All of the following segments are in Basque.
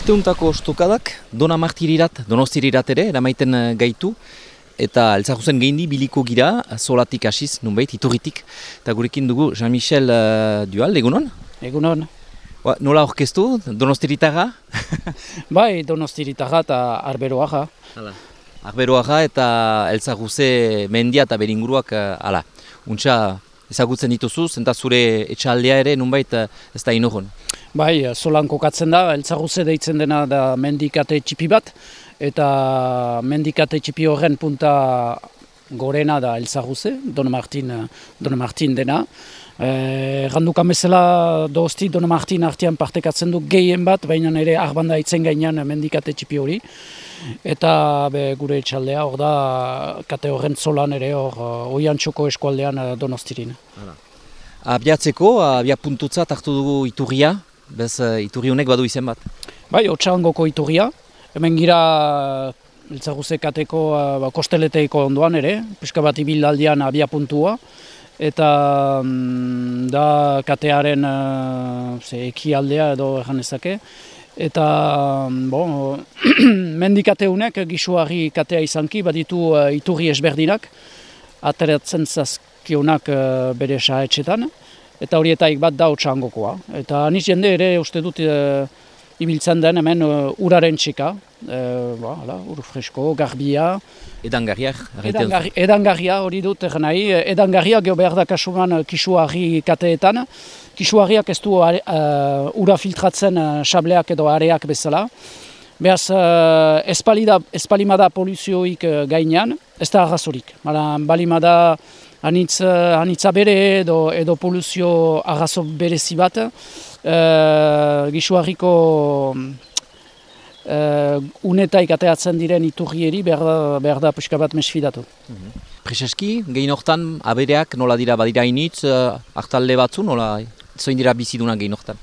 Asteuntako ostokadak dona martirirat, donostirirat ere, eramaiten eh, gaitu, eta elzahuzen gehindi biliko gira, solatik hasiz, nunbait, iturritik. Eta gurekin dugu Jean-Michel uh, Dual, egunon? Egunon. Ba, nola orkestu, donostiritaga? bai, donostiritaga eta arberoaga. Hala. Arberoaga eta elzahuze mendia eta beringuruak, uh, ala. Untxa, ezagutzen dituzu, zenta zure etxaldea ere, nunbait, ez da inogon. Bai, solan kokatzen da, eltzaguze deitzen dena da mendikate txipi bat, eta mendikate txipi horren punta gorena da eltzaguze, Don Martin, Don Martin dena. E, Randukan bezala dozti Don Martin artean partekatzen du gehien bat, baina ere arbanda itzen gainean mendikate txipi hori. Eta be, gure etxaldea hor da, kate horren zolan ere hor, oian txoko eskualdean donostirin. Abiatzeko, abia puntutza hartu dugu iturria, bez iturri honek badu izen bat. Bai, otxangoko iturria, hemen gira iltzaguze kateko ba, kosteleteiko ondoan ere, pixka bat ibilaldian abia puntua, eta mm, da katearen uh, ekialdea edo ezake. Eta, bon, mendikateunek gisuari katea izanki, baditu iturri esberdinak, ateratzen zazkionak bere saetxetan, eta horietaik bat da otxangokoa. Eta aniz jende ere uste dut uh, ibiltzen den hemen uh, uraren txika, uh, ba, hala, ur fresko, garbia. Edangarriak? Edangarria, edangarria hori dut nahi, edangarria geho behar da kasuman kisuari kateetan, kisuariak ez du uh, ura filtratzen uh, sableak edo areak bezala. Beaz, uh, espalimada polizioik uh, gainean, ez da arrazorik. balimada anitz, uh, anitza bere edo, edo polizio arrazo berezi bat, uh, gisuariko uh, unetaik ateatzen diren iturrieri behar behar da puska bat mesfidatu. Mm -hmm. Prezeski, gehin hortan, abereak nola dira badira initz, uh, hartalde batzu, nola zoin dira biziduna gehin hortan?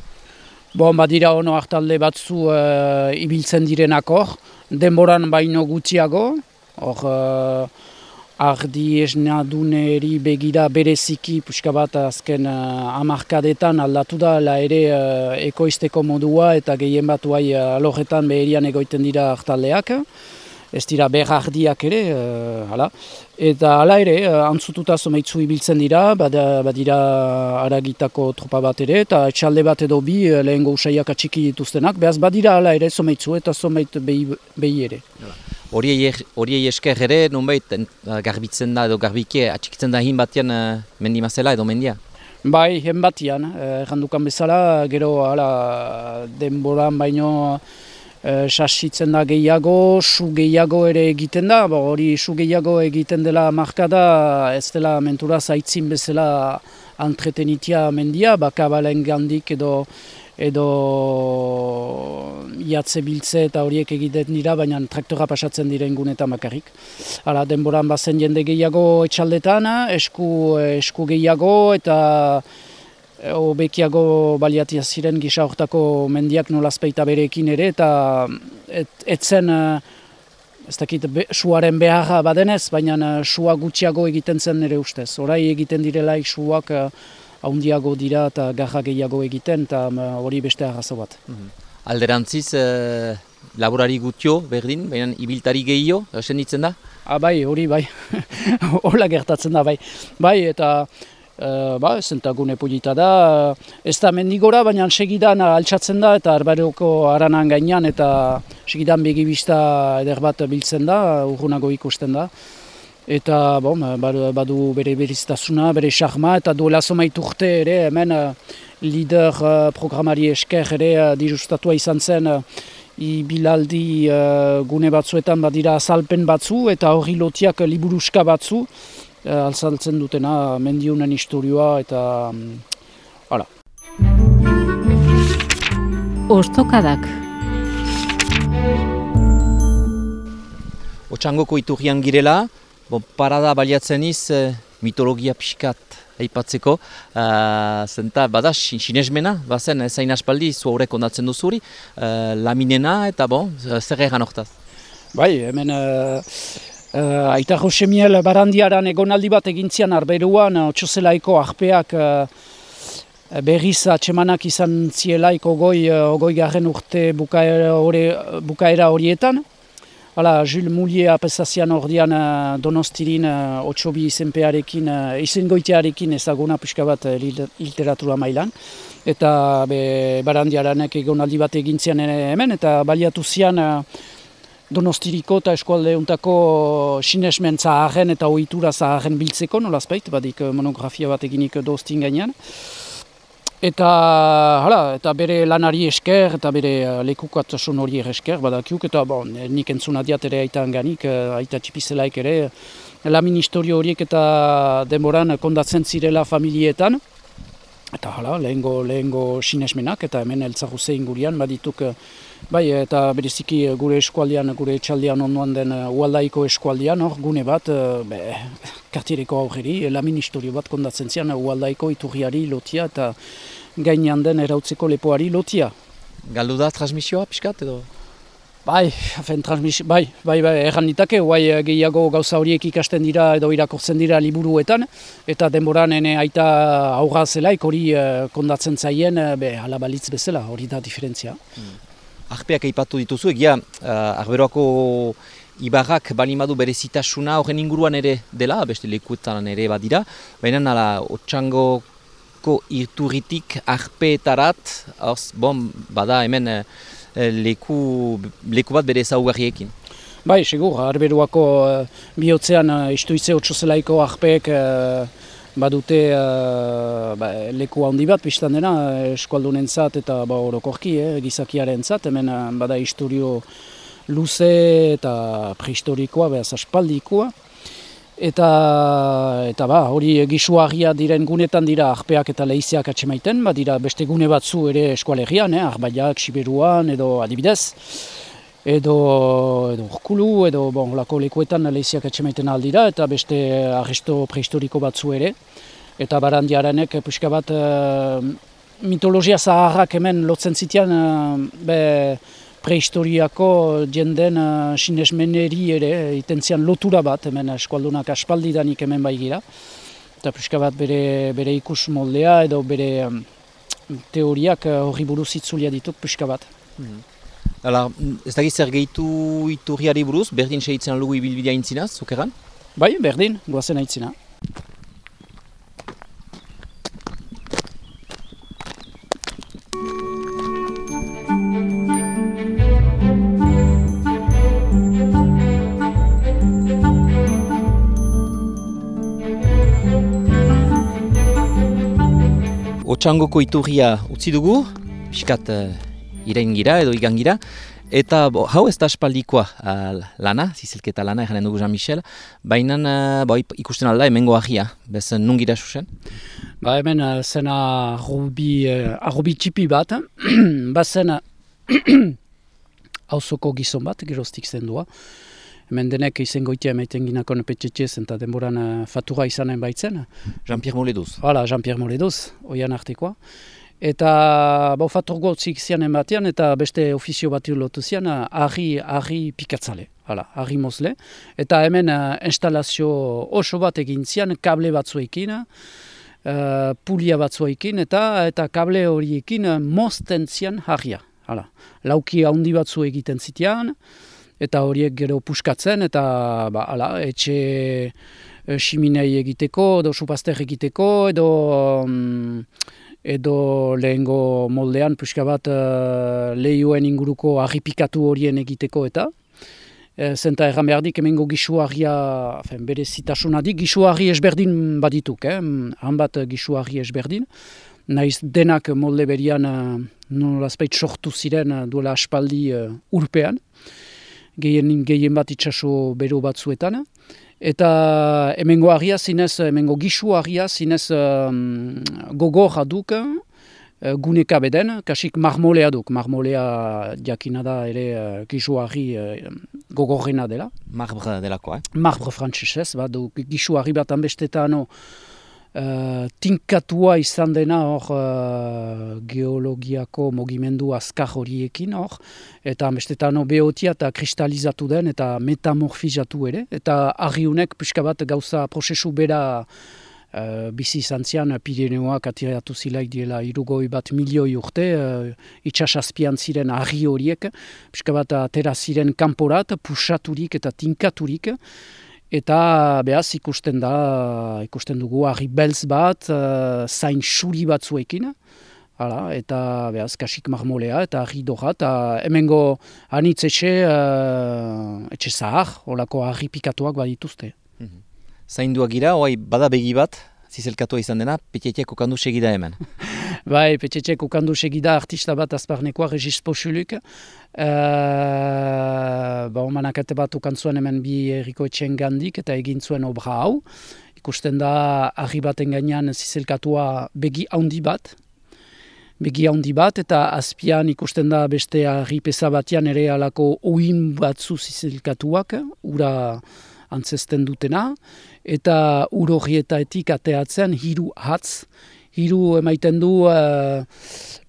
Bon, badira ono hartalde batzu uh, ibiltzen direnak hor, denboran baino gutxiago, hor uh, ardi esnaduneri begira bereziki puska bat azken uh, amarkadetan aldatu da la ere uh, ekoizteko modua eta gehien bat uai uh, alorretan beherian egoiten dira hartaldeak ez dira berardiak ere, uh, hala. Eta hala ere, uh, antzututa zomeitzu ibiltzen dira, bada, badira aragitako tropa bat ere, eta etxalde bat edo bi uh, lehen usaiak atxiki dituztenak, behaz badira hala ere zomeitzu eta zomeit behi, behi ere. Horiei esker ere, nonbait, garbitzen da edo garbike atxikitzen da hin batean uh, mendimazela edo mendia? Bai, hen batian, errandukan bezala, gero hala denboran baino e, sasitzen da gehiago, su gehiago ere egiten da, hori su gehiago egiten dela markada, ez dela mentura zaitzin bezala entretenitia mendia, bakabalen gandik edo edo iatze biltze eta horiek egiten dira, baina traktora pasatzen diren gunetan makarrik. Hala, denboran bazen jende gehiago etxaldetan, esku, esku gehiago eta Obekiago baliatia ziren gisa hortako mendiak nolazpeita berekin ere eta et, etzen eh, ez dakit suaren beharra badenez, baina eh, sua gutxiago egiten zen nire ustez. Horai egiten direlaik suak eh, haundiago dira eta garra gehiago egiten eta hori beste arrazo bat. Mhm. Alderantziz, laborari gutio berdin, baina ibiltari gehiago, esen ditzen da? Ah, bai, hori bai, hola gertatzen da bai. Bai, eta Uh, ba, zentagune polita da, ez da mendigora, baina segidan altxatzen da eta arbaroko aranan gainean eta segidan begibista eder bat biltzen da, urgunago ikusten da. Eta bon, badu bere beriztasuna, bere xarma eta duela zomait urte ere, hemen uh, lider uh, programari esker ere uh, dirustatua izan zen ibilaldi gune batzuetan badira azalpen batzu eta hori lotiak liburuska batzu alzaltzen dutena mendiunen historioa eta mm, hala. Ostokadak Otsangoko iturrian girela, bon, parada baliatzen iz eh, mitologia pixkat aipatzeko, uh, zenta bada sinesmena, bazen zain aspaldi zu horrek ondatzen duzuri, uh, laminena eta bon, zer egan hortaz? Bai, hemen Uh, Aita Josemiel barandiaran egonaldi bat egintzian arberuan, uh, otxozelaiko ahpeak uh, berriz atxemanak izan zielaik ogoi, ogoi garren urte bukaera, hori, bukaera horietan. Hala, Jules Moulier apesazian ordean donostirin otxobi izenpearekin, izengoitearekin ezaguna pixka bat literatura mailan. Eta be, barandiaranek egon aldi bat egintzean hemen, eta baliatu zian donostiriko eta eskualde untako sinesmen zaharren eta ohitura zaharren biltzeko, nolazpeit, badik monografia bat eginik doztin gainean. Eta, hala, eta bere lanari esker eta bere uh, lekukatasun hori esker, badakiuk, eta bon, nik entzuna diat ere aita ganik, uh, aita txipizelaik ere, lamin historio horiek eta denboran kondatzen zirela familietan. Eta hala, lehengo, lehengo sinesmenak, eta hemen eltzahu zein gurian, badituk, bai, eta bereziki gure eskualdean, gure etxaldean onduan den ualdaiko eskualdean, hor, gune bat, be, kartiereko aurreri, lamin historio bat kondatzen zian, ualdaiko iturriari lotia, eta gainean den erautzeko lepoari lotia. Galdu da transmisioa pixkat edo? Bai, fen transmisio, bai, bai, bai, erran ditake, guai eh, gehiago gauza horiek ikasten dira edo irakortzen dira liburuetan, eta denboran ene aita aurra zelaik hori kondatzen zaien, be, alabalitz bezala, hori da diferentzia. Hmm. Arpeak aipatu dituzu, egia, uh, arberoako ibarrak balimadu bere zitasuna horren inguruan ere dela, beste lekuetan ere badira, baina nala, otxango Bizkaiko irturitik arpeetarat, hors, bon, bada hemen eh, leku, leku bat bere ezaugarriekin. Bai, segur, arberuako uh, bihotzean uh, istuize otsozelaiko arpeek uh, badute uh, ba, leku handi bat piztan dena eskualdunen zat eta ba, orokorki, eh, gizakiaren zat, hemen uh, bada historio luze eta prehistorikoa, behaz aspaldikoa. Eta, eta ba, hori gisuagia diren gunetan dira arpeak eta lehizeak atxemaiten, ba, dira beste gune batzu ere eskualegian, eh, arbaiak, siberuan, edo adibidez, edo, edo urkulu, edo bon, lako lekuetan lehizeak atxemaiten aldira, eta beste arresto prehistoriko batzu ere. Eta barandiaranek, puxka bat, uh, mitologia zaharrak hemen lotzen zitean, uh, be, prehistoriako jenden uh, sinesmeneri ere, itentzian lotura bat, hemen eskualdunak aspaldidanik hemen bai gira. Eta pixka bat bere, bere ikus moldea edo bere teoriak horri buruz itzulia dituk pixka bat. Mm. Hala, ez da zer gehitu iturriari buruz, berdin segitzen lugu ibilbidea intzinaz, zukeran? Bai, berdin, guazen aitzina. Otxangoko iturria utzi dugu, piskat uh, iraingira edo igangira, eta bo, hau ez da espaldikoa uh, lana, zizelketa lana, eranen dugu Jean-Michel, baina uh, ikusten alda hemengo ahia, bezen nungira susen? Ba hemen uh, zena arrobi, uh, txipi bat, bazen hauzoko gizon bat, geroztik zendua, hemen denek izen goitea emaiten ginakon petxetxez eta denboran uh, fatura izanen baitzen. Jean-Pierre Moledoz. Hala, Jean-Pierre Moledoz, oian artekoa. Eta bo fatur gotzik zianen batean eta beste ofizio bat lotu zian, ahri, ahri pikatzale, hala, ahri mozle. Eta hemen uh, instalazio oso bat egin zian, kable batzuekin, uh, pulia batzuekin, eta eta kable horiekin uh, mozten zian harria. Hala, lauki handi batzu egiten zitean, eta horiek gero puskatzen, eta ba, ala, etxe e, siminei egiteko, edo supazter egiteko, edo, um, edo lehengo moldean puska bat uh, lehioen inguruko agipikatu horien egiteko eta. E, zenta erran behar dik, emengo gisuarria, bere zitasuna dik, gisuarri esberdin badituk, eh? han bat gisuarri esberdin. Naiz denak molde berian uh, nolazpeit sortu ziren duela aspaldi uh, urpean gehien, gehien bat itxaso bero batzuetan. Eta hemengo agia zinez, hemengo gisu agia zinez um, gogor aduk, uh, guneka beden, kasik marmolea duk, marmolea jakina da ere uh, gisu agi uh, gogorrena dela. Marbre delako, eh? Marbre frantzesez, bat du gisu agi bat anbestetan, uh, tinkatua izan dena hor uh, geologiako mogimendu azkar horiekin hor, eta bestetan behotia eta kristalizatu den eta metamorfizatu ere, eta argiunek pixka bat gauza prozesu bera uh, bizi izan zian Pirineoak atiratu zilaik diela irugoi bat milioi urte, uh, itxasazpian ziren argi horiek, pixka bat atera ziren kanporat, pusaturik eta tinkaturik, eta behaz ikusten da, ikusten dugu argi belz bat, uh, zain suri batzuekin, Hala, eta behaz, kasik marmolea eta argi doha, eta hemengo anitz etxe, uh, etxe zahar, holako argi pikatuak badituzte. Mhm. Zainduak gira, oai bada begi bat, zizelkatua izan dena, petxetiak okandu segida hemen. bai, petxetiak okandu segida artista bat azparnekoa, Regis Pochuluk. Uh, ba, manakate bat okantzuen hemen bi erriko etxen gandik eta egin zuen obra hau. Ikusten da, argi baten gainean zizelkatua begi handi bat, begi handi bat, eta azpian ikusten da beste harri pesa batean ere alako oin batzu zizelkatuak, ura antzesten dutena, eta uro horietaetik ateatzen hiru hatz, hiru emaiten du uh,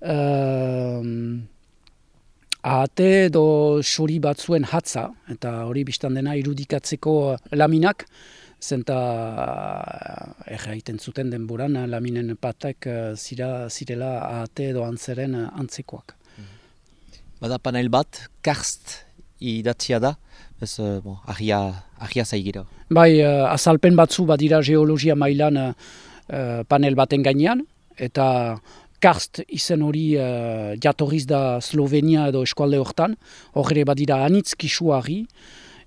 uh, ahate edo sori batzuen hatza, eta hori biztan dena irudikatzeko laminak, zenta uh, erraiten zuten denboran laminen patak zira, zirela ahate edo antzeren antzekoak. Bada panel bat, karst idatzia da, ez bon, ahia, ahia zaigira. Bai, azalpen batzu badira geologia mailan panel baten gainean, eta karst izen hori uh, jatorriz da Slovenia edo eskualde hortan, horre badira anitz kisuari,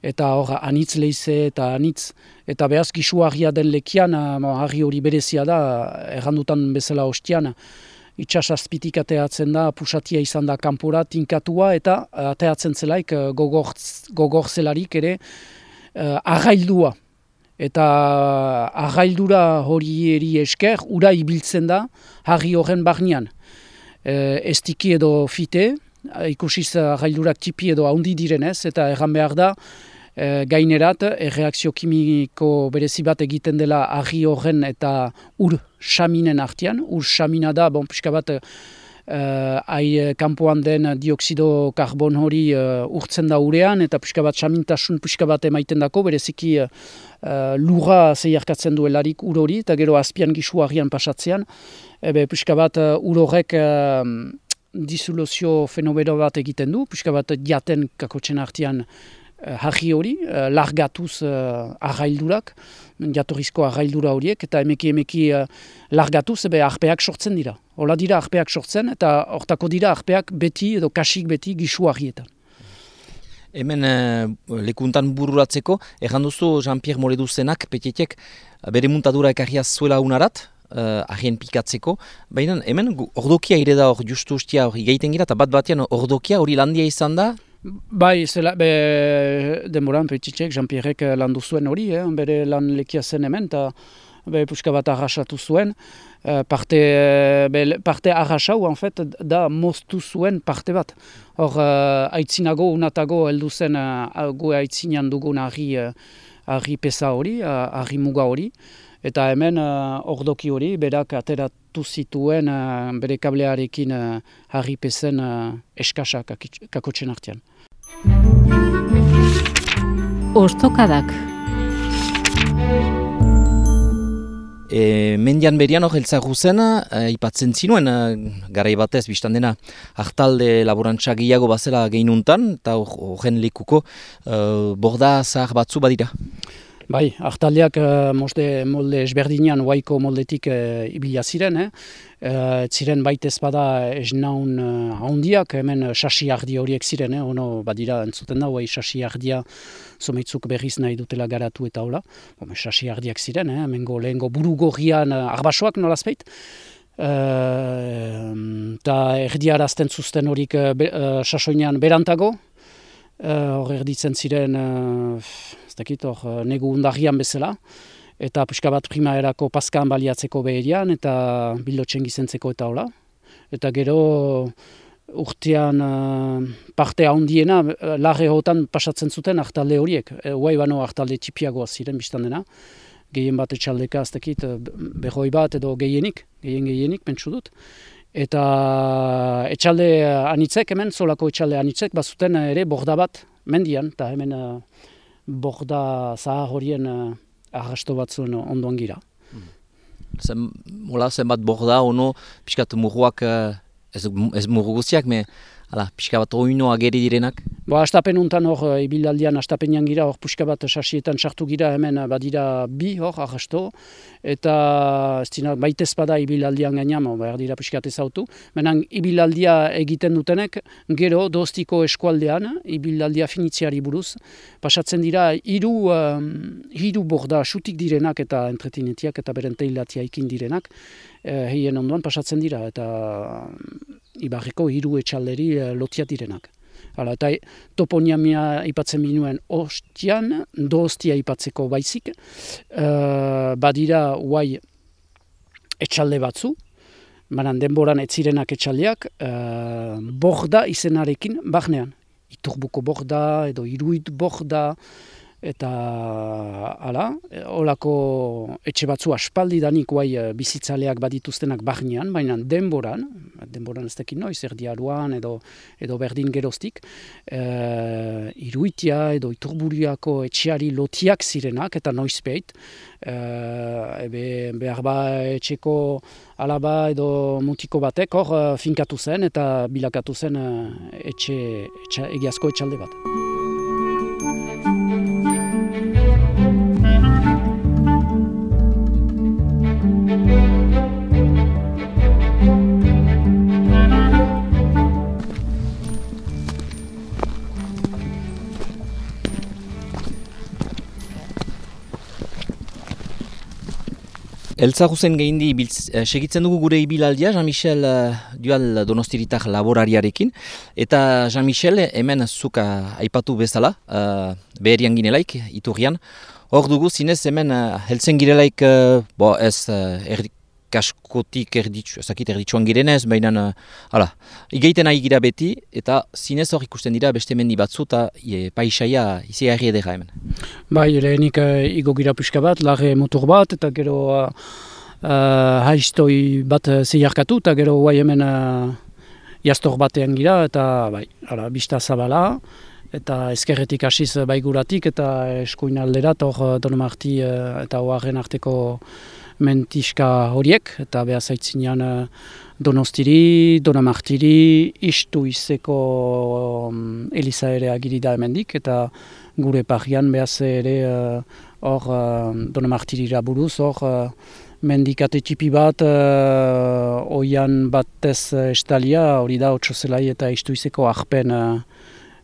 eta hor anitz leize eta anitz eta behaz gisuagia den lekian harri hori berezia da errandutan bezala ostian itxas azpitik ateatzen da pusatia izan da kanpora tinkatua eta ateatzen zelaik eh, gogor, zelarik ere uh, argaildua eta argaildura hori eri esker ura ibiltzen da harri horren barnean uh, estiki edo fite ikusiz argaildurak tipi edo haundi direnez eta erran behar da e, gainerat, erreakzio kimiko berezi bat egiten dela argi horren eta ur xaminen artian. Ur xamina da, bon, pixka bat, Uh, ai kanpoan den dioksido karbon hori uh, urtzen da urean eta pixka bat xamintasun pixka bat emaiten dako bereziki uh, lurra zeiarkatzen duelarik ur hori eta gero azpian gisu pasatzean. Ebe pixka bat uh, ur horrek uh, disoluzio fenomeno bat egiten du pixka bat jaten kakotzen artian Eh, Harri hori, uh, largatuz uh, arraildurak, jatorrizko arraildura horiek, eta emeki emeki uh, largatuz, ebe arpeak sortzen dira. Hola dira arpeak sortzen, eta hortako dira arpeak beti edo kasik beti gisu harrietan. Hemen uh, lekuntan bururatzeko, erran duzu Jean-Pierre Moleduzenak, petietek, bere muntadura ekarriaz zuela unarat, uh, ahien pikatzeko, baina hemen ordokia ire da hor justu ustia hori gaiten gira, eta bat batean ordokia hori landia izan da, Bai, zela, be, denboran, petitxek, Jean-Pierrek eh, landu zuen hori, eh, bere lan lekia zen hemen, eta be, puska bat arrasatu zuen. Uh, parte, be, parte arrasau, en fet, da moztu zuen parte bat. Hor, uh, aitzinago, unatago, heldu zen, uh, gu aitzinan dugun ahri, uh, pesa hori, ahri muga hori. Eta hemen uh, ordoki hori, berak ateratu zituen uh, bere kablearekin uh, harri pezen uh, eskasa kakotzen artean. Ostokadak E, mendian berian hor heltza guzen, e, ipatzen zinuen, e, garai batez, biztan dena, hartalde laborantza gehiago bazela geinuntan, eta horren likuko e, borda zahar batzu badira. Bai, hartaldeak uh, molde esberdinean waiko moldetik uh, ibila ziren, eh? Uh, ziren baitez bada esnaun uh, handiak, hemen sasi ardi horiek ziren, eh? ono badira entzuten da, bai sasi ardia zomeitzuk berriz nahi dutela garatu eta hola. Bome, sasi ardiak ziren, eh? hemen go, lehen go buru gorrian uh, arbasoak nolazpeit. Eta uh, erdiarazten zuzten horik uh, sasoinean berantago, hor uh, erditzen ziren ez dakit, hor, eh, negu undarrian bezala, eta pixka bat prima erako paskan baliatzeko beherian, eta bildotzen gizentzeko eta hola. Eta gero urtean uh, parte handiena uh, lage hotan pasatzen zuten hartalde horiek. E, Uai bano hartalde txipiagoa ziren biztan dena. Gehien bat etxaldeka, ez dakit, behoi bat edo gehienik, gehien gehienik, pentsu dut. Eta etxalde anitzek, hemen, zolako etxalde anitzek, bazuten ere borda bat mendian, eta hemen borda zahar horien uh, arrasto batzuen ondoan gira. zen, mola, zenbat borda, ono, pixkat murruak, uh, ez, ez murru guztiak, me, ala, pixka bat oino ageri direnak. Bo, astapen untan hor, e, ibilaldian astapenean gira, hor puxka bat sasietan sartu gira hemen e, badira bi hor, arrasto, eta ez dina, baitez bada ibilaldian gainean, behar dira puxkat ezautu. Menan, ibilaldia egiten dutenek, gero dostiko eskualdean, ibilaldia finitziari buruz, pasatzen dira, hiru um, hiru borda sutik direnak eta entretinetiak eta beren teilatia ikin direnak, e, heien ondoan pasatzen dira, eta ibarriko hiru etxalderi uh, lotia direnak. Hala, eta toponiamia ipatzen binuen ostian, do ostia ipatzeko baizik, uh, badira guai etxalde batzu, banan denboran etzirenak etxaldeak, uh, borda izenarekin bahnean. Iturbuko borda edo iruit borda, eta hala, olako etxe batzu aspaldi danik guai eh, bizitzaleak badituztenak bahnean, baina denboran, denboran ez dekin noiz, erdiaruan edo, edo berdin geroztik, e, iruitia edo iturburiako etxeari lotiak zirenak eta noiz behit, e, ebe behar ba etxeko alaba edo mutiko batek hor finkatu zen eta bilakatu zen etxe, etxe, egiazko etxalde bat. Elza guzen gehindi uh, segitzen dugu gure ibilaldia, Jean-Michel uh, dual donostiritak laborariarekin. Eta Jean-Michel hemen zuka aipatu bezala, uh, beherian ginelaik, iturrian. Hor dugu zinez hemen uh, heltzen girelaik, uh, bo ez uh, kaskotik erditzu, ezakit erditzuan girenez, baina, uh, hala, igeiten nahi gira beti, eta zinez hor ikusten dira beste mendi batzu, eta e, paisaia izi harri edera hemen. Bai, lehenik uh, igo gira pixka bat, lage motor bat, eta gero uh, uh, haiztoi bat zeiarkatu, eta gero guai hemen uh, jastor batean gira, eta bai, hala, bista zabala, eta ezkerretik hasiz baiguratik, eta eskuin alderat, hor donomarti uh, eta hoaren arteko mentiska horiek, eta behar zaitzinean uh, donostiri, donamartiri, istu izeko um, Eliza ere agiri da hemendik, eta gure parian behaz ere uh, hor uh, donamartirira buruz, hor uh, mendikate txipi bat, uh, oian batez estalia, hori da, otsozelai eta istu izeko ahpen uh,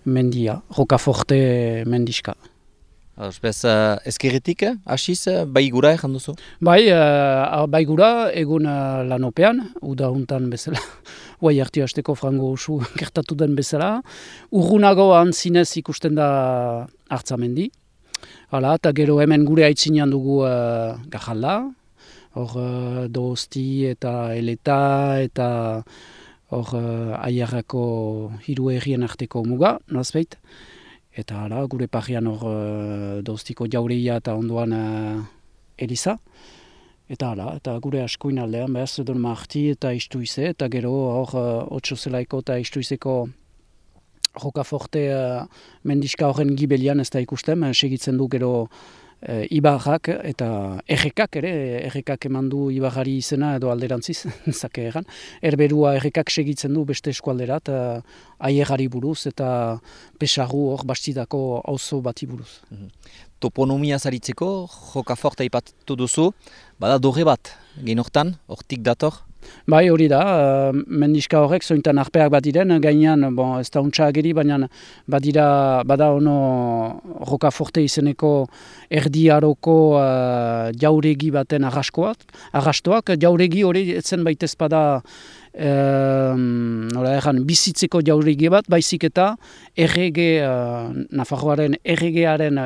mendia, rokaforte mendiska. Bez, uh, ezkerretik, hasiz, uh, baigura egin duzu? Bai, uh, baigura egun uh, lanopean, uda hontan bezala, guai hartu hasteko frango usu gertatu den bezala. Urrunago zinez ikusten da hartzamendi. Hala, eta gero hemen gure aitzinean dugu uh, gajalda, hor uh, dozti eta eleta eta hor uh, aiarrako hiru errien arteko muga, nozbeit. Eta ara, gure pajian hor uh, dauztiko jaureia eta ondoan uh, Eliza. Eta ara, eta gure askoin aldean, behaz, edon marti eta istuize, eta gero hor uh, otso zelaiko eta istuizeko joka forte uh, mendiska horren gibelian ez da ikusten, segitzen du gero e, ibarrak eta errekak ere, errekak eman du ibarrari izena edo alderantziz, zake egan. Erberua errekak segitzen du beste eskualderat, e, aierari buruz eta pesagu hor bastidako auzo bati buruz. Mhm. Toponomia zaritzeko, joka forte ipatu duzu, bada dorre bat, genortan, hortik dator? Bai, hori da, uh, mendiska horrek zointan arpeak bat diren, gainean, bon, ez da untsa ageri, baina badira, bada ono rokaforte izeneko erdiaroko uh, jauregi baten arraskoak, arrastoak, jauregi hori etzen baitez bada um, erran, bizitzeko jauregi bat, baizik eta errege, uh, Nafarroaren erregearen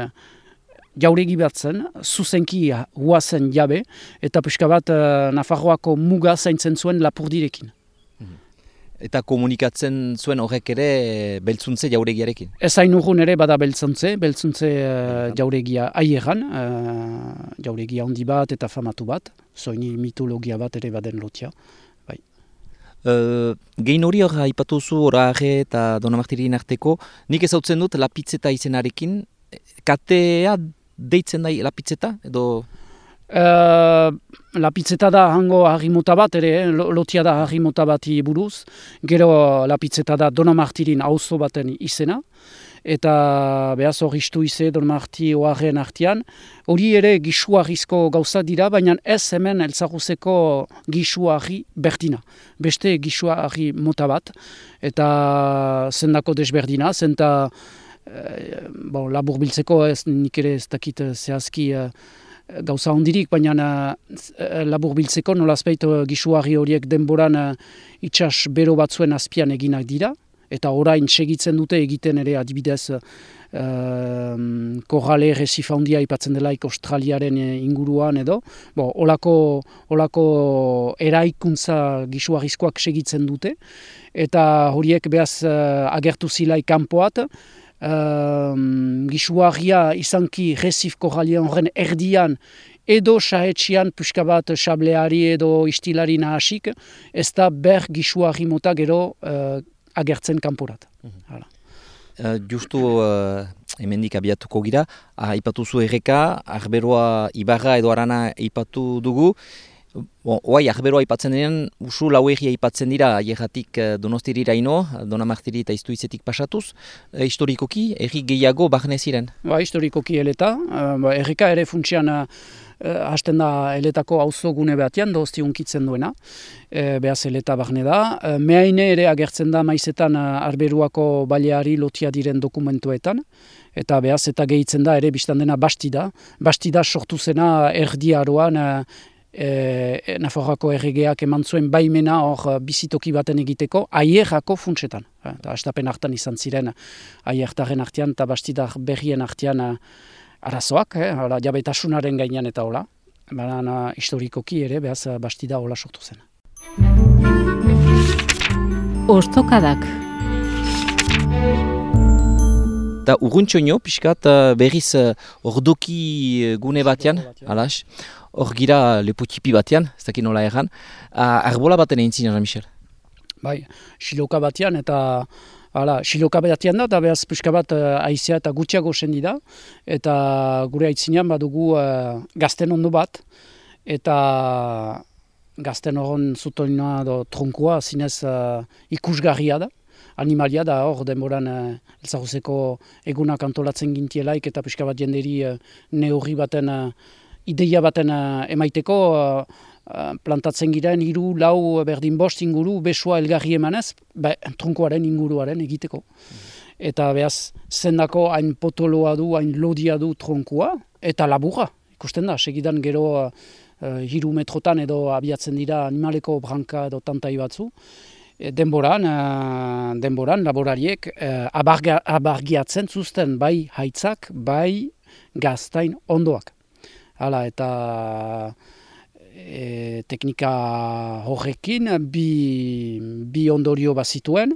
jauregi bat zen, zuzenki huazen jabe, eta pixka bat uh, Nafarroako muga zaintzen zuen lapurdirekin. Mhm. Eta komunikatzen zuen horrek ere beltzuntze jauregiarekin? Ez hain urgun ere bada beltzuntze, beltzuntze uh, jauregia aieran, uh, jauregia handi bat eta famatu bat, zoini mitologia bat ere baden lotia. Bai. Uh, Gein hori hor haipatu zu horare eta donamartirin arteko, nik ezautzen dut lapitzeta izenarekin, katea deitzen da lapitzeta edo Uh, lapitzeta da hango harrimota bat, ere, eh, lotia da harrimota bati buruz. Gero lapitzeta da Dona Martirin auzo baten izena. Eta behaz hori istu ize Dona Marti oaren artian. Hori ere gisuarrizko gauza dira, baina ez hemen elzaguzeko gisuarri berdina. Beste gisuarri mota bat. Eta zendako desberdina, zenta eh, bon, labur biltzeko ez nik ere ez dakit zehazki eh, gauza hondirik, baina uh, labur biltzeko nolazpeit gisuari horiek denboran uh, itxas bero batzuen azpian eginak dira, eta orain segitzen dute egiten ere adibidez uh, korrale resifa hondia ipatzen delaik Australiaren inguruan edo, bo, olako, olako eraikuntza gisuarizkoak segitzen dute, eta horiek behaz agertu zilaik kanpoat, um, gisuagia izanki resifko jalean horren erdian edo sahetxian puska bat sableari edo istilari nahasik, ez da ber gisuari mota gero uh, agertzen kanporat. Mm Uh, justu uh, hemendik abiatuko gira, aipatu zu erreka, arberoa ibarra edo arana ipatu dugu, Bon, oai, ahberoa aipatzen denean, usu lau aipatzen dira, aierratik uh, donostirira ino, dona martiri eta iztuizetik pasatuz, uh, historikoki, erri gehiago bahne ziren? Ba, historikoki eleta, uh, ba, errika ere funtsian uh, hasten da eletako auzo gune behatean, dozti unkitzen duena, uh, behaz eleta bahne da. Uh, mehaine ere agertzen da maizetan arberuako baleari lotia diren dokumentuetan, eta behaz eta gehitzen da ere biztan dena bastida, bastida sortu zena erdiaroan e, Nafarroako erregeak eman zuen baimena hor bizitoki baten egiteko aierrako funtsetan. Eta astapen hartan izan ziren aiertaren artean eta bastidar berrien artean arazoak, eh, hala, jabetasunaren gainean eta hola. Baina historikoki ere behaz bastida hola sortu zen. Ostokadak. Eta urruntxoino, pixkat, berriz ordoki gune batean, alas, hor gira leputipi batean, ez dakit nola erran, arbola baten egin zinen, Michel? Bai, xiloka batean eta Hala, xiloka batean da, eta behaz pixka bat uh, eta gutxiago sendi da, eta gure aitzinean badugu uh, gazten ondo bat, eta gazten horren zutolinoa do trunkua zinez uh, ikusgarria da, animalia da hor denboran uh, elzagozeko egunak antolatzen gintielaik, eta pixka bat jenderi uh, neurri baten ideia baten uh, emaiteko uh, plantatzen giren hiru lau berdin bost inguru besua elgarri emanez, ba, trunkoaren inguruaren egiteko. Eta behaz, zendako hain potoloa du, hain lodia du tronkua, eta laburra. Ikusten da, segidan gero uh, hiru metrotan edo abiatzen dira animaleko branka edo tantai batzu. E, denboran, denboran laborariek uh, abargiatzen zuzten bai haitzak, bai gaztain ondoak. Hala, eta e, teknika horrekin bi, bi ondorio bat zituen.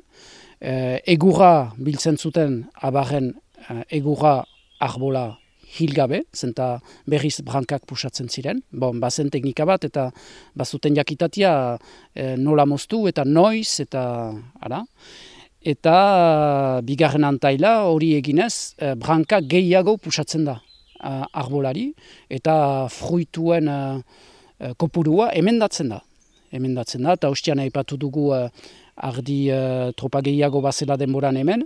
E, egurra biltzen zuten abarren e, egurra arbola hilgabe, zenta berriz brankak pusatzen ziren. Bon, bazen teknika bat eta bazuten jakitatia e, nola moztu eta noiz eta ara. Eta bigarren antaila hori eginez, e, branka gehiago pusatzen da arbolari eta fruituen uh, kopurua emendatzen da. Emendatzen da, eta hostian aipatu dugu ardi tropa gehiago bazela denboran hemen.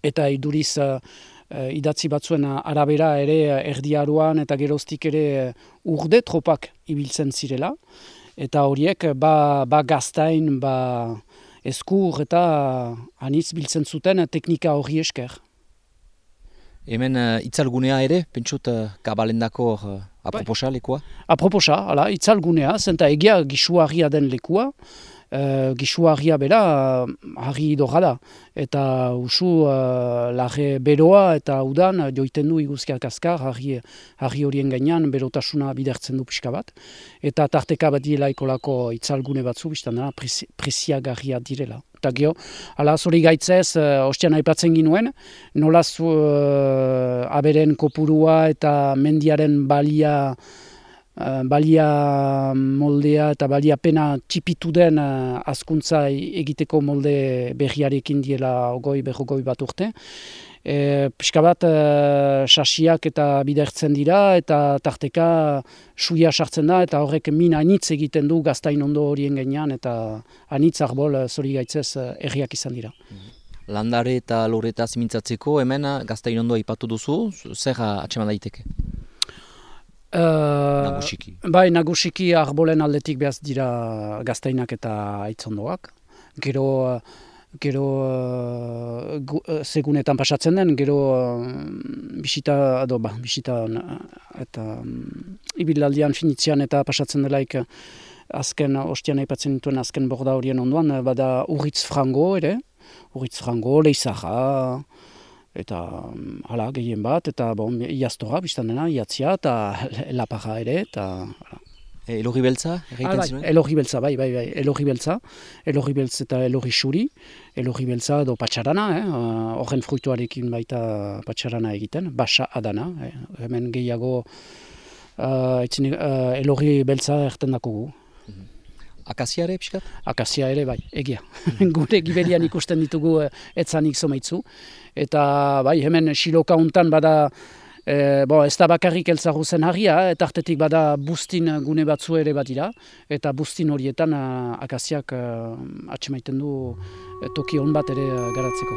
Eta iduriz idatzi batzuen arabera ere erdiaruan eta geroztik ere urde tropak ibiltzen zirela. Eta horiek ba, ba gaztain, ba eskur eta anitz biltzen zuten teknika hori esker. Hemen uh, itzalgunea ere, pentsut uh, kabalendako uh, aproposa lekua? Aproposa, hala, itzalgunea, zenta egia gisuaria den lekua, uh, gisuaria bera harri idorra da. Eta usu uh, lage beroa eta udan joiten du iguzkiak azkar, harri, horien gainean berotasuna bidertzen du pixka bat. Eta tarteka bat dielaikolako itzalgune batzu, biztan da, presiagarria direla eta gio, ala zori gaitzez, uh, ostian aipatzen ginuen, nola zu uh, aberen kopurua eta mendiaren balia, uh, balia moldea eta balia pena txipitu den uh, azkuntza egiteko molde berriarekin diela ogoi, berrogoi bat urte. E, pixka bat e, sasiak eta bidertzen dira eta tarteka suia sartzen da eta horrek min anitz egiten du gaztain ondo horien gainean eta anitz arbol zori gaitzez erriak izan dira. Landare eta loreta zimintzatzeko hemen gaztain ondo ipatu duzu, zer atxeman daiteke? Uh, nagusiki. Bai, nagusiki arbolen aldetik behaz dira gaztainak eta aitzondoak. Gero, gero uh, gu, uh, segunetan pasatzen den, gero uh, bisita, ado, ba, bisita eta um, ibilaldian finitzian eta pasatzen delaik azken, ostian aipatzen dituen azken borda horien onduan, bada urritz frango ere, urritz frango, leizara, eta mm, hala gehien bat, eta bon, iaztora biztan dena, iatzia, eta lapaja ere, eta... E, elorri beltza, ah, bai, elorri beltza, bai, bai, bai, elorri beltza, elorri beltza eta elorri xuri, elorri beltza edo patxarana, eh? horren fruituarekin baita patxarana egiten, basa adana, eh? hemen gehiago uh, etzine, uh, elorri beltza erten dakugu. Mhm. Akazia ere, pixkat? Akazia ere, bai, egia. Gure giberian ikusten ditugu etzanik zomaitzu eta bai hemen siloka untan bada e, bo, ez da bakarrik elzago zen harria, eta artetik bada bustin gune batzu ere bat dira, eta bustin horietan a, akaziak a, atxemaiten du toki hon bat ere garatzeko.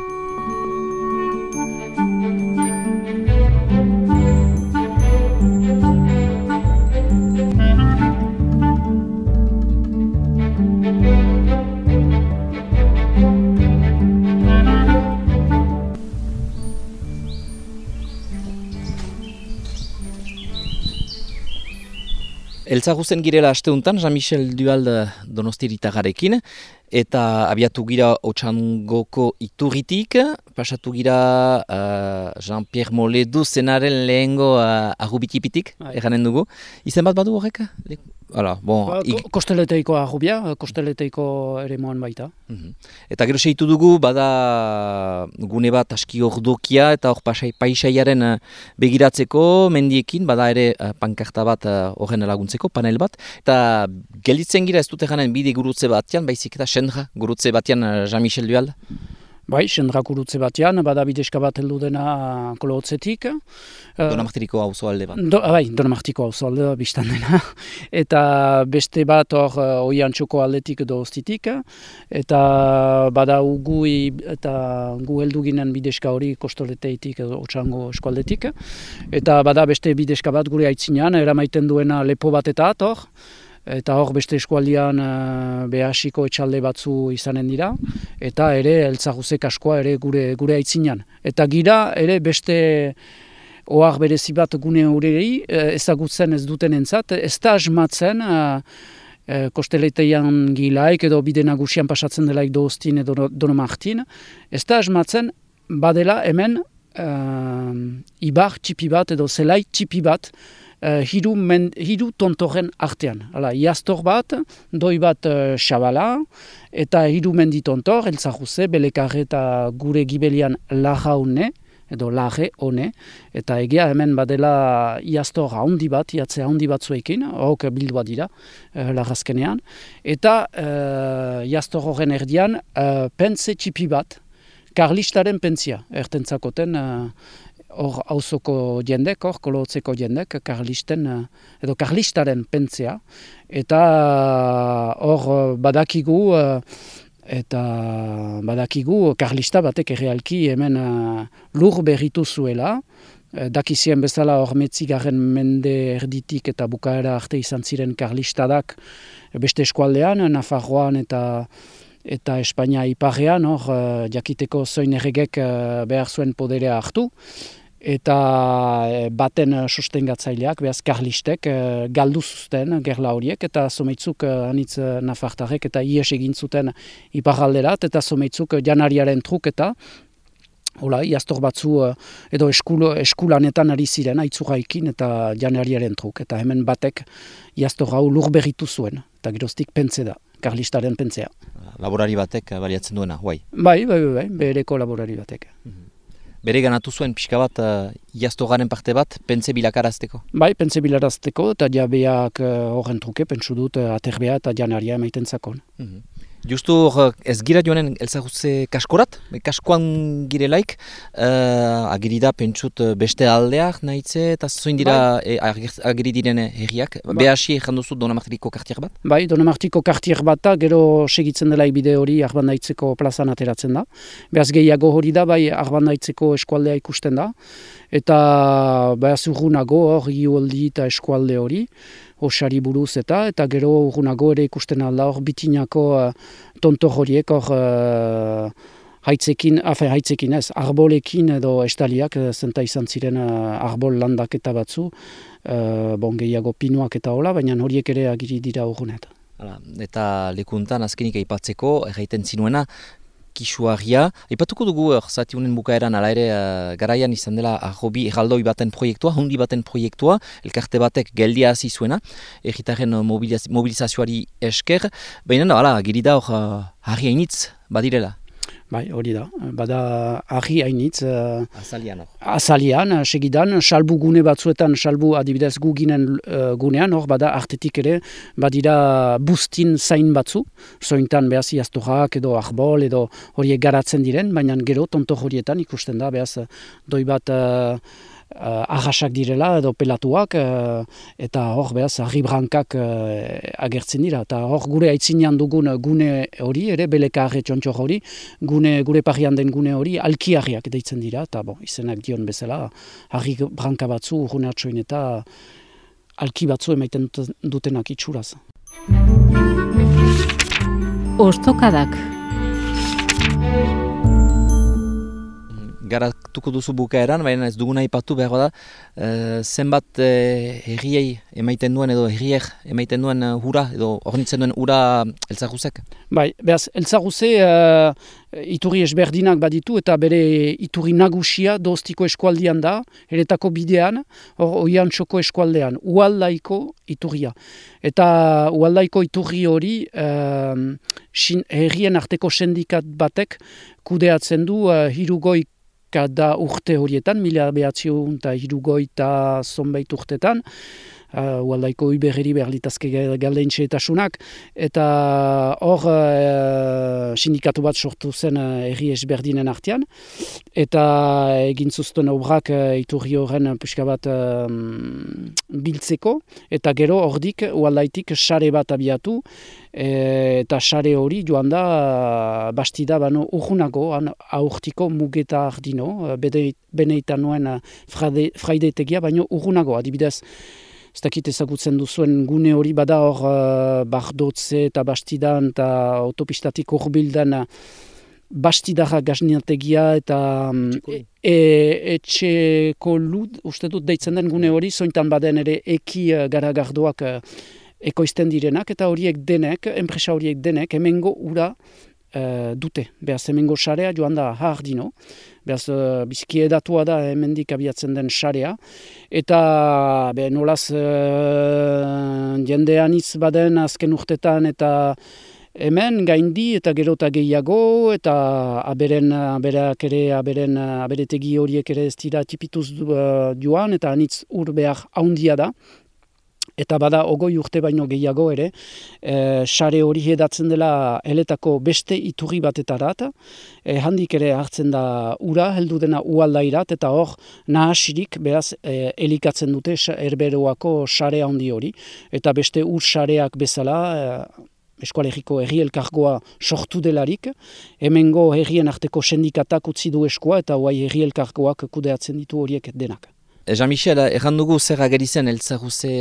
Eltzaguzen girela asteuntan, Jean-Michel Duald donostiritagarekin, eta abiatu gira otxangoko iturritik, pasatu gira uh, Jean-Pierre Moledu zenaren lehengo uh, ahubitipitik, bai. eganen dugu. Izen bat badu horrek? Hala, bon, ba, ik... Kosteleteiko ahubia, kosteleteiko ere moan baita. Mhm. Eta gero seitu dugu, bada gune bat aski hor dokia eta hor paisaiaren uh, begiratzeko mendiekin, bada ere uh, pankarta bat uh, horren laguntzeko, panel bat. Eta gelditzen gira ez dute janen bide gurutze batean, baizik eta sendra gurutze batean uh, Jean-Michel Dual. Bai, sendrak urutze batean, bada bideska bat heldu dena kolotzetik. Donamartiriko hau alde bat. Do, bai, Donamartiko hau alde biztan dena. Eta beste bat hor oian txoko aldetik edo ostitik. Eta bada ugu eta gu heldu ginen bideska hori kostoleteitik edo otxango eskualdetik. Eta bada beste bideska bat gure aitzinean, eramaiten duena lepo bat eta ator eta hor beste eskualdian uh, behasiko etxalde batzu izanen dira, eta ere eltzaguzek askoa ere gure gure aitzinan. Eta gira ere beste ohar berezi bat gune horrei uh, ezagutzen ez duten entzat, ez da asmatzen uh, kosteleteian gilaik edo bide nagusian pasatzen delaik doztin edo donomartin, ez da asmatzen badela hemen uh, ibar txipi bat edo zelai txipi bat uh, hiru, men, hiru tontoren artean. Hala, iaztor bat, doi bat uh, xabala, eta hiru mendi tontor, elzahuze, belekarre eta gure gibelian laja une, edo laje one, eta egia hemen badela iaztor handi bat, iatzea handi bat zuekin, hok bildua dira, uh, lagazkenean, eta uh, iaztor horren erdian, uh, pense txipi bat, karlistaren pentzia, ertentzakoten, uh, hor hauzoko jendek, hor kolotzeko jendek, karlisten, eh, edo karlistaren pentzea. Eta eh, hor badakigu, eh, eta badakigu karlista batek errealki hemen lur berritu zuela, dakizien bezala hor metzigaren mende erditik eta bukaera arte izan ziren karlistadak beste eskualdean, Nafarroan eta eta Espainia iparrean, hor jakiteko zoin erregek behar zuen poderea hartu eta e, baten e, sustengatzaileak, behaz karlistek, e, galdu zuzten gerla horiek, eta someitzuk anitz nafartarek eta ies egin zuten iparalderat, eta someitzuk janariaren truk eta Hola, iaztor batzu edo eskulo, eskulanetan ari ziren aitzuraikin eta janariaren truk. Eta hemen batek iaztor hau lur berritu zuen. Eta geroztik pentze da, karlistaren pentzea. Laborari batek baliatzen duena, bai? Bai, bai, bai, bai bereko laborari batek. Mhm bere ganatu zuen pixka bat uh, parte bat, pentze bilakarazteko? Bai, pentze bilakarazteko eta jabeak uh, horren truke, pentsu dut uh, aterbea eta janaria emaiten zakon. Mm Justu ez gira joanen elzagutze kaskorat, kaskoan girelaik, uh, agiri da pentsut beste aldeak nahitze, eta zoin dira Bai. e, agiri diren herriak. Bai. Behasi egin duzu Donamartiriko kartier bat? Bai, Donomartiko kartier bat da, gero segitzen dela bide hori arbandaitzeko plazan ateratzen da. Beaz gehiago hori da, bai arbandaitzeko eskualdea ikusten da. Eta beaz urgunago hor, ioldi eta eskualde hori, osari buruz eta, eta gero urgunago ere ikusten alda hor, bitinako uh, tonto horiek hor, uh, haitzekin, afe haitzekin ez, arbolekin edo estaliak, eh, zenta izan ziren uh, arbol landaketa batzu, uh, bon gehiago pinuak eta hola, baina horiek ere agiri dira urgunetan. Eta lekuntan azkenik aipatzeko, erraiten zinuena, kisuagia. Aipatuko dugu hor, zati honen bukaeran ala ere uh, garaian izan dela arrobi erraldoi baten proiektua, hundi baten proiektua, elkarte batek geldia hasi zuena, erritaren mobiliz mobilizazioari esker, baina hala, giri da hor, uh, harri hainitz badirela. Bai, hori da. Bada ahi hainitz uh, Azalian hor. azalian, segidan, salbu gune batzuetan, salbu adibidez gu ginen uh, gunean, hor bada artetik ere, badira bustin zain batzu, zointan behaz iaztorak edo arbol edo horiek garatzen diren, baina gero tonto horietan ikusten da, behaz doi bat uh, uh, arrasak direla edo pelatuak uh, eta hor behaz arribrankak uh, agertzen dira. Eta hor gure aitzinean dugun gune hori, ere beleka arre txontxo hori, gune, gure parian den gune hori alkiarriak deitzen dira, eta bon, izenak dion bezala, harri branka batzu urgune atsoin eta alki batzu emaiten duten- dutenak itxuraz. Ostokadak. Garatuko duzu bukaeran, baina ez duguna aipatu behar da, uh, zenbat uh, herriei emaiten duen edo herriek emaiten duen uh, hura edo ornitzen duen hura eltzaguzek. Bai, behaz, eltzaguze uh, iturri ezberdinak baditu eta bere iturri nagusia dostiko eskualdian da, eretako bidean, hor oian txoko eskualdean, ualdaiko iturria. Eta ualdaiko iturri hori uh, herrien arteko sendikat batek kudeatzen du uh, hirugoi kada urte horietan, mila behatziun eta hirugoi eta zonbait urtetan, uh, ualdaiko iberreri behar litazke galdeintxeetasunak, eta hor uh, sindikatu bat sortu zen uh, erri artean, eta egin zuzten obrak uh, iturri horren pixka bat um, biltzeko, eta gero hordik ualdaitik sare bat abiatu, e, eta sare hori joan da uh, bastida bano urgunago, han aurtiko mugeta ardino, uh, bede- beneitan nuen uh, frade- fraidetegia, baino urgunago, adibidez, ez dakit ezagutzen duzuen gune hori bada hor uh, bardotze eta bastidan eta autopistatik horbildan uh, bastidarra gaznategia eta um, Etxeko. e, etxeko lud, uste dut deitzen den gune hori, zointan baden ere eki uh, garagardoak uh, ekoizten direnak, eta horiek denek, enpresa horiek denek, hemengo ura uh, dute. Beaz, hemengo sarea joan da hardino, beaz, uh, biziki edatua da hemendik abiatzen den sarea, eta be, nolaz uh, jendean hitz baden azken urtetan eta hemen gaindi eta gero eta gehiago eta aberen aberak ere aberen aberetegi horiek ere ez dira tipituz du- uh, joan eta anitz ur behar haundia da eta bada ogoi urte baino gehiago ere, e, sare hori hedatzen dela heletako beste iturri batetarat, e, handik ere hartzen da ura, heldu dena ualdairat, eta hor nahasirik beraz e, elikatzen dute erberoako sare handi hori, eta beste ur sareak bezala, e, eskualegiko herri elkargoa sortu delarik, hemengo herrien arteko sendikatak utzi du eskua, eta guai herri elkargoak kudeatzen ditu horiek denak. Jean-Michel, erran dugu zer ageri zen eltzaguze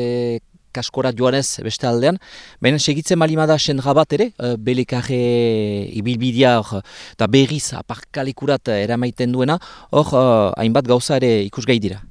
kaskora joanez beste aldean, baina segitzen malimada senra bat ere, uh, belekarre ibilbidea hor, eta berriz aparkalekurat eramaiten duena, hor uh, hainbat gauza ere ikusgai dira.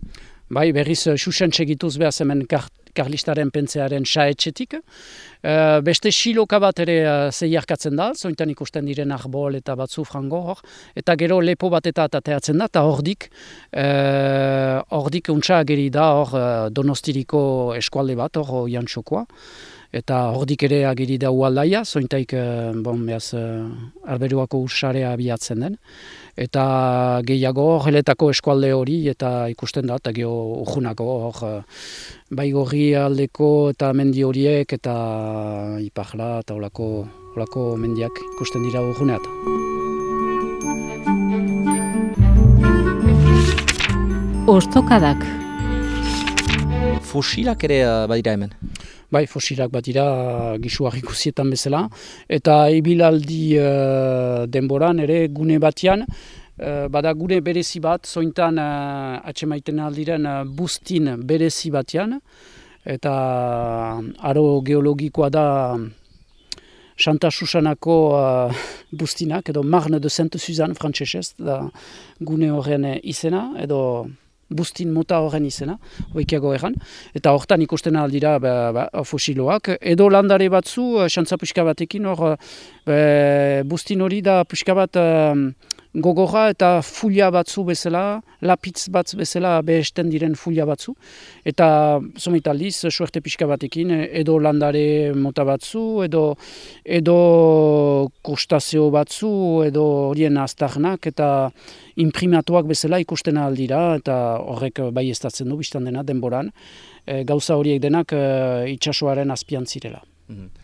Bai, berriz uh, xuxen segituz behaz hemen kar, karlistaren pentzearen saetxetik. Uh, beste siloka bat ere uh, zeiarkatzen da, zointan ikusten diren arbol eta batzu frango hor. Eta gero lepo bat eta atateatzen da, eta hordik, uh, hordik untsa ageri da hor uh, donostiriko eskualde bat, hor jantxokoa. Eta hordik ere ageri da ualdaia, zointaik, uh, bon, behaz, uh, arberuako usarea abiatzen den eta gehiago heletako eskualde hori eta ikusten da, eta geho urjunako hor eh, baigorri aldeko eta mendi horiek eta iparla eta olako, olako mendiak ikusten dira urguneat. Ostokadak. Fosilak ere uh, badira hemen. Bai, fosilak bat dira gisu kusietan bezala. Eta ibilaldi uh, denboran ere gune batean, bada gune berezi bat, zointan atxemaiten aldiren bustin berezi batean. Eta aro geologikoa da Santa Susanako uh, bustinak, edo Marne de Sainte-Suzanne frantzesez, da gune horren izena, edo bustin mota horren izena, hoikiago erran, eta hortan ikusten aldira ba, ba, fosiloak. Edo landare batzu, uh, xantza puxka batekin, hor, uh, bustin hori da puxka bat gogorra eta fulia batzu bezala, lapitz batz bezala behesten diren fulia batzu. Eta zomit aldiz, suerte pixka batekin, edo landare mota batzu, edo, edo kostazio batzu, edo horien aztarnak, eta imprimatuak bezala ikusten aldira, eta horrek bai ez du biztan dena denboran, e, gauza horiek denak e, itxasoaren azpian zirela. Mhm.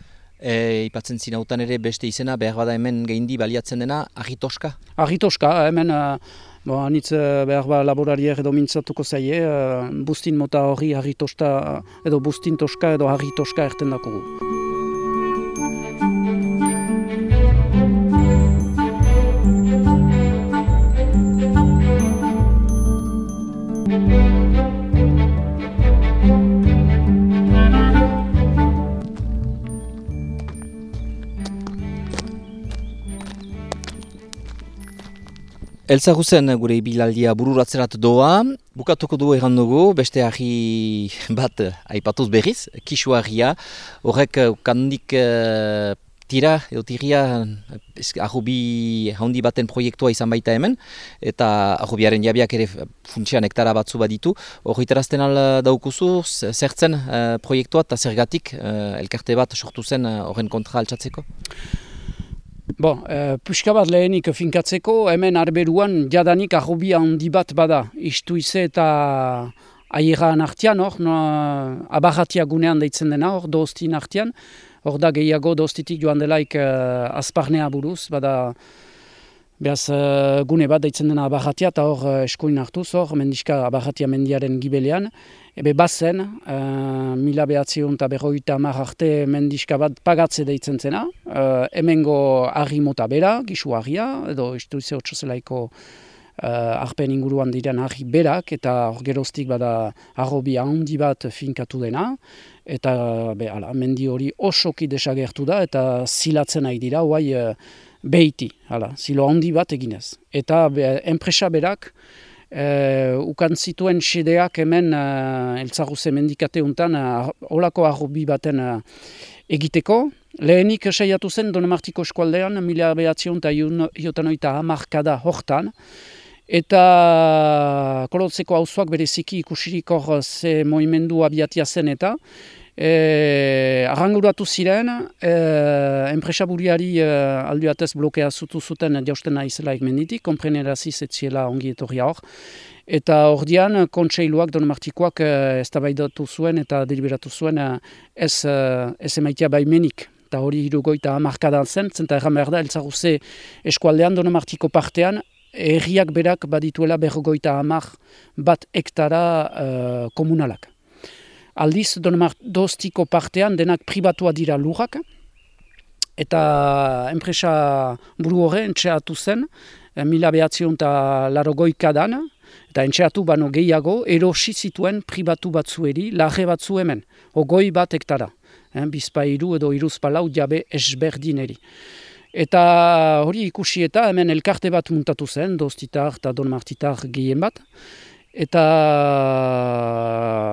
E, ipatzen zinautan ere beste izena, behar bada hemen gehindi baliatzen dena, agitoska? Agitoska, hemen, uh, bo, anitz uh, behar ba laborariak edo mintzatuko zaie, uh, bustin mota hori agitosta, edo bustin toska edo agitoska erten dakugu. Elza guzen gure ibilaldia bururatzerat doa, bukatuko du egan dugu, beste ahi bat aipatuz berriz, kisu ahia, horrek eh, kandik uh, tira, edo tiria, ahubi handi baten proiektua izan baita hemen, eta ahubiaren jabiak ere funtsian hektara batzu baditu, hori terazten al daukuzu, zertzen uh, proiektua eta zergatik uh, elkarte bat sortu zen horren uh, kontra altsatzeko? Bo, e, puxka bat lehenik finkatzeko, hemen arberuan jadanik arrobia handi bat bada. Istu ize eta aieraan artian, hor, no, abarratia gunean deitzen dena, hor, doztin artian. Hor da gehiago doztitik joan delaik uh, azparnea buruz, bada behaz uh, gune bat deitzen dena abarratia, eta hor uh, eskuin hartuz, hor, mendiska abarratia mendiaren gibelean. Ebe bazen, uh, mila behatzion eta berroita mar arte mendiska bat pagatze deitzen zena. Uh, hemengo argi mota bera, gisu argia, edo istu izeo txoselaiko uh, arpen inguruan diren argi berak, eta hor geroztik bada arrobi handi bat finkatu dena. Eta be, ala, mendi hori osoki desagertu da, eta zilatzen nahi dira, hoai uh, behiti, ala, zilo handi bat eginez. Eta be, enpresa berak, Uh, ukan zituen sedeak hemen uh, eltzarruze mendikate untan uh, olako arrobi baten uh, egiteko. Lehenik saiatu zen Donomartiko eskualdean, mila behatzion eta iotan oita hamarkada hortan. Eta kolotzeko hauzuak bereziki ikusirik hor ze moimendu abiatia zen eta E, arranguratu ziren, e, enpresa buriari e, alduatez blokea zutu zuten jausten naizela ekmenditik, komprenerazi zetziela ongi etorria hor. Eta hor dian, kontseiluak, donomartikoak e, ez zuen eta deliberatu zuen e, ez, e, ez emaitia baimenik. Eta hori hirugoita amarkadan zen, zenta erran behar da, elzaguze eskualdean donomartiko partean, erriak berak badituela berrogoita amar bat hektara e, komunalak. Aldiz, donomar dostiko partean denak pribatua dira lurrak, eta enpresa buru horre entxeatu zen, eh, mila behatzion eta larogoikadan, eta entxeatu bano gehiago, erosi zituen pribatu batzueri, lage batzu hemen, ogoi bat hektara, eh, bizpairu edo iruzpalau jabe esberdineri. Eta hori ikusi eta hemen elkarte bat muntatu zen, dostitar eta donmartitar gehien bat, eta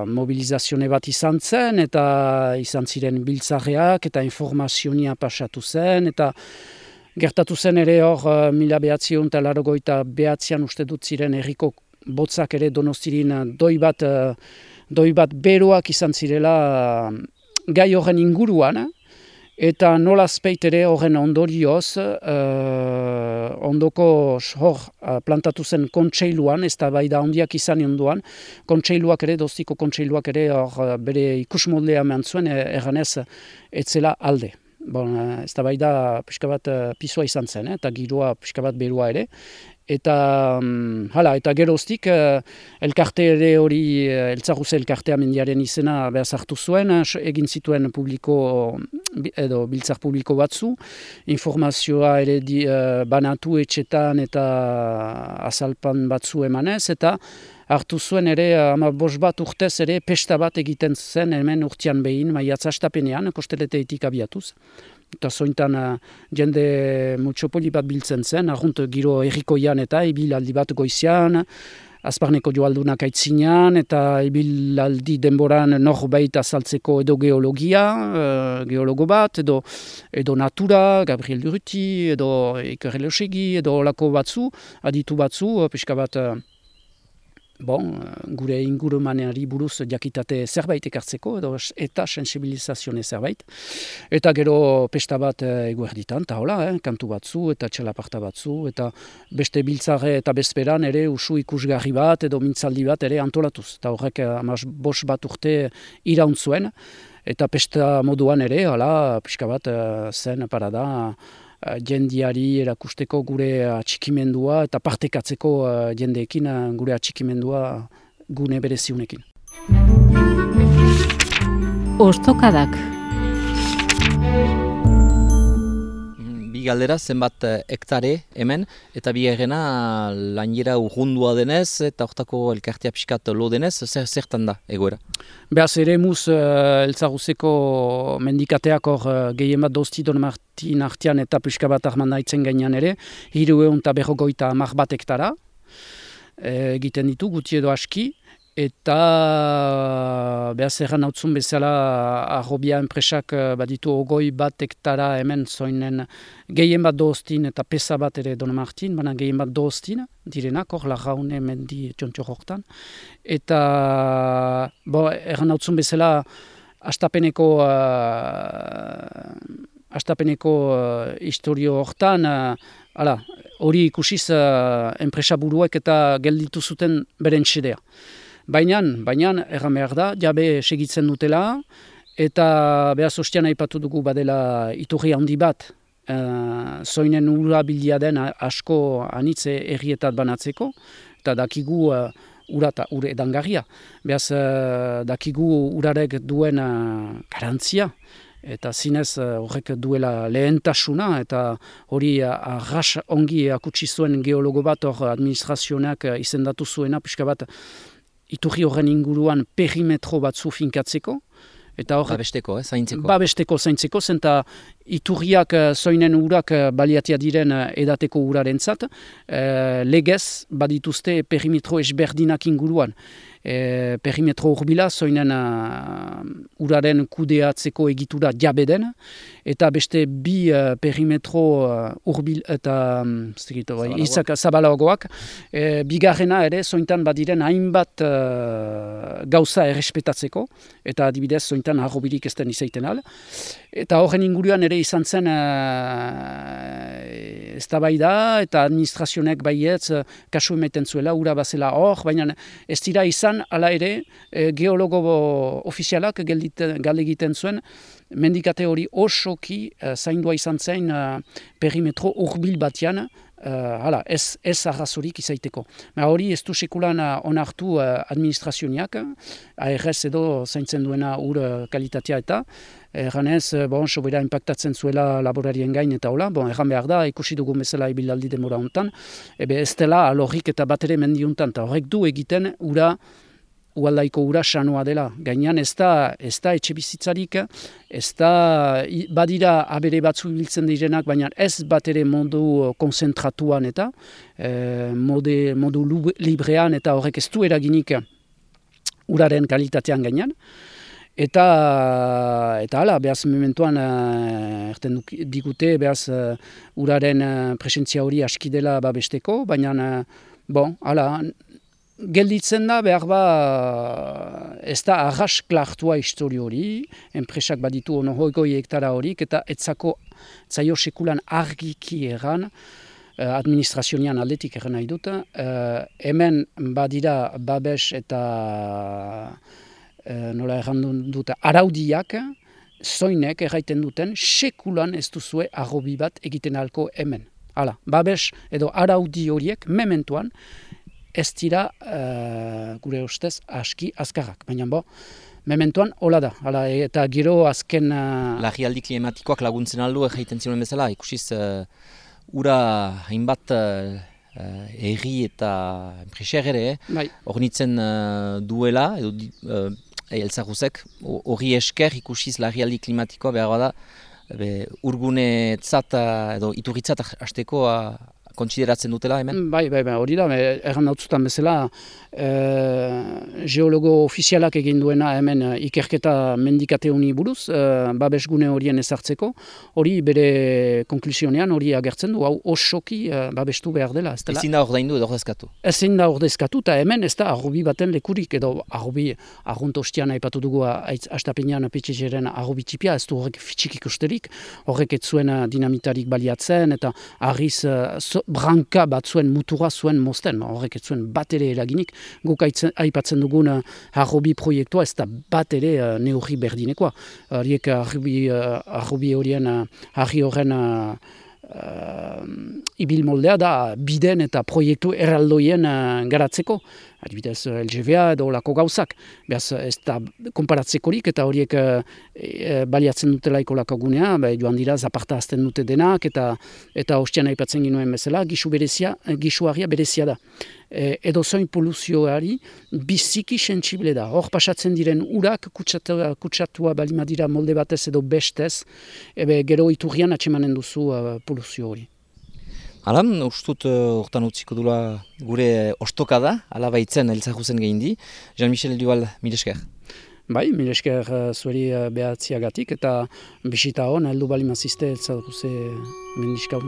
mobilizazione bat izan zen, eta izan ziren biltzareak, eta informazionia pasatu zen, eta gertatu zen ere hor uh, mila behatzion eta larogoita behatzian uste dut ziren erriko botzak ere donostirin doi bat, uh, doi bat beroak izan zirela gai horren inguruan, Eta nola azpeit ere horren ondorioz, uh, ondoko hor uh, plantatu zen kontseiluan, ez da bai da ondiak izan onduan, kontseiluak ere, doztiko kontseiluak ere hor uh, bere ikusmoldea mehan zuen, erganez etzela alde. bon, ez da bai da pixka bat pisua izan zen, eh? eta giroa pixka bat berua ere, Eta, um, hala, eta geroztik, uh, elkarte ere hori, uh, eltzarruze elkartea mendiaren izena behar hartu zuen, egin zituen publiko, edo biltzar publiko batzu, informazioa ere di, uh, banatu etxetan eta azalpan batzu emanez, eta hartu zuen ere, ama bos bat urtez ere, pesta bat egiten zen hemen urtean behin, maiatza astapenean, kosteleteetik abiatuz eta zointan uh, jende mutxopoli bat biltzen zen, argunt giro errikoian eta ibilaldi bat goizian, azparneko joaldunak aitzinean, eta ibilaldi denboran norbait azaltzeko edo geologia, uh, geologo bat, edo, edo natura, Gabriel Duruti, edo Ikerrelosegi, edo olako batzu, aditu batzu, pixka bat... Uh, bon, gure ingurumaneari buruz jakitate zerbait ekartzeko edo eta sensibilizazione zerbait. Eta gero pesta bat eh, eguerditan, eta hola, eh, kantu batzu eta txalaparta batzu, eta beste biltzare eta bezperan ere usu ikusgarri bat edo mintzaldi bat ere antolatuz. Eta horrek eh, amaz bos bat urte iraunt eta pesta moduan ere, hala, pixka bat eh, zen parada, jendiari erakusteko gure atxikimendua eta partekatzeko uh, jendeekin uh, gure atxikimendua gune bereziunekin. Ostokadak bi galdera zenbat eh, hektare hemen, eta bi errena lainera urrundua denez, eta hortako elkartea pixkat lo denez, zer, zertan da egoera? Beaz ere muz uh, eltzaguzeko mendikateak hor uh, gehien bat dozti don martin artian eta pixka bat arman daitzen gainean ere, hiru egun eta berrogoita mar bat hektara, egiten ditu guti edo aski, eta behaz erran hau bezala arrobia enpresak eh, baditu ogoi bat hektara hemen zoinen gehien bat doztin eta pesa bat ere Don Martin, baina gehien bat doztin direnak, hor lagaune mendi txontxo hortan. Eta bo, erran hau bezala astapeneko uh, astapeneko uh, historio hortan uh, hori ikusiz uh, enpresa buruek eta gelditu zuten beren txedea. Baina, baina, erran behar da, jabe segitzen dutela, eta behaz ostian aipatu dugu badela iturri handi bat, uh, zoinen urabilia den asko anitze errietat banatzeko, eta dakigu uh, ura eta ure edangarria. Behaz, uh, dakigu urarek duen uh, garantzia, eta zinez horrek duela lehentasuna, eta hori arras ongi akutsi zuen geologo bat hor administrazionak izendatu zuena, pixka bat iturri horren inguruan perimetro batzu finkatzeko. Eta hor, babesteko, eh, zaintzeko. Babesteko, zaintzeko, zenta iturriak uh, zoinen urak uh, baliatia diren uh, edateko uraren zat, legez badituzte perimetro esberdinak inguruan e, perimetro urbila, zoinen uh, uraren kudeatzeko egitura jabeden, eta beste bi uh, perimetro uh, urbil eta um, bai, izak zabalagoak, e, bigarrena ere zointan badiren hainbat uh, gauza errespetatzeko, eta adibidez zointan harrobirik ez den izaiten al. Eta horren inguruan ere izan zen uh, ez da bai da, eta administrazionek baietz kasu emeten zuela, ura bazela hor, baina ez dira izan ala ere, e, geologo ofizialak gale egiten zuen, mendikate hori osoki e, zaindua izan zen e, perimetro urbil batian, Uh, hala, ez, ez arrazorik izaiteko. Ma hori ez du sekulan onartu uh, administrazioniak, ARS edo zaintzen duena ur kalitatea eta, erranez, bon, sobera impactatzen zuela laborarien gain eta hola, bon, erran behar da, ikusi dugu bezala ibilaldi demora hontan, ebe ez dela alorrik eta bat ere mendi hontan, eta horrek du egiten ura ualdaiko ura sanoa dela. Gainan ez da, ez da etxe bizitzarik, ez da badira abere batzu biltzen direnak, baina ez bat ere modu konzentratuan eta e, mode, modu librean eta horrek ez du eraginik uraren kalitatean gainan. Eta, eta hala, behaz mementuan, uh, erten digute, behaz uh, uraren uh, presentzia hori aski dela babesteko, baina, uh, bon, hala, gelditzen da behar ba ez da arras klartua histori hori, enpresak baditu ono hoikoi hektara horik, eta etzako zaio sekulan argiki eran, eh, administrazionian aldetik eran nahi dut, hemen badira babes eta uh, nola erran dut araudiak, zoinek erraiten duten sekulan ez duzue arrobi bat egiten alko hemen. Hala, babes edo araudi horiek mementuan ez dira uh, gure ustez aski azkarrak. Baina bo, mementuan hola da. Hala, eta gero azken... Uh... Lagialdi klimatikoak laguntzen aldu egiten ziren bezala, ikusiz uh, ura hainbat uh, erri eta enpreser ere, bai. ornitzen uh, duela, edo uh, elzaguzek, hori esker ikusiz lagialdi klimatikoa behar da, urgune tzata edo iturritzat hasteko kontsideratzen dutela hemen? Bai, bai, bai, hori da, erran dautzutan bezala, e, geologo ofizialak egin duena hemen e, ikerketa mendikate honi buruz, e, babesgune horien ezartzeko, hori bere konklusionean hori agertzen du, hau osoki e, babestu behar dela. Ez Ezin da ordaindu edo ordezkatu? Ezin da ordezkatu, eta hemen ez da arrubi baten lekurik, edo arrubi argunt ostian aipatu dugu astapenean pitxizeren arrubi txipia, ez du horrek fitxik ikusterik, horrek ez zuen dinamitarik baliatzen, eta arriz branka bat mutura zuen mozten, horrek ez zuen bat ere eraginik, guk aipatzen dugun uh, harrobi proiektua ez da bat ere uh, neurri berdinekoa. Horiek harrobi horien, harri horren uh, ibil moldea da biden eta proiektu erraldoien uh, garatzeko. Adibidez, LGVA edo lako gauzak. Beaz, ez da komparatzekorik eta horiek uh, e, baliatzen dutelaiko lako gunea, be, joan dira zaparta azten dute denak eta eta hostian aipatzen ginoen bezala, gisu berezia, gisuaria berezia da. E, edo zoin poluzioari biziki sentsible da. Hor pasatzen diren urak kutsatua, kutsatua balimadira molde batez edo bestez, ebe gero iturrian atxemanen duzu uh, poluzio hori. Hala, ustut hortan uh, utziko dula gure ostoka da, ala baitzen elzahuzen gehin di. Jean-Michel Duval, milesker. Bai, milesker uh, zueri uh, behatziagatik eta bisita hon, heldu bali mazizte elzahuze mendiska.